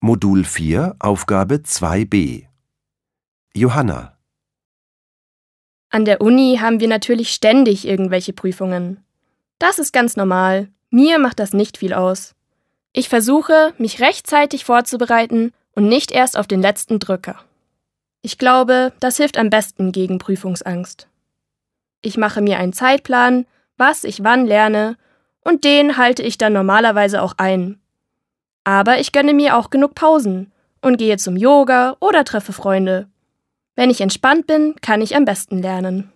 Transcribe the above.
Modul 4, Aufgabe 2b. Johanna, An der Uni haben wir natürlich ständig irgendwelche Prüfungen. Das ist ganz normal. Mir macht das nicht viel aus. Ich versuche, mich rechtzeitig vorzubereiten und nicht erst auf den letzten Drücker. Ich glaube, das hilft am besten gegen Prüfungsangst. Ich mache mir einen Zeitplan, was ich wann lerne, und den halte ich dann normalerweise auch ein. Aber ich gönne mir auch genug Pausen und gehe zum Yoga oder treffe Freunde. Wenn ich entspannt bin, kann ich am besten lernen.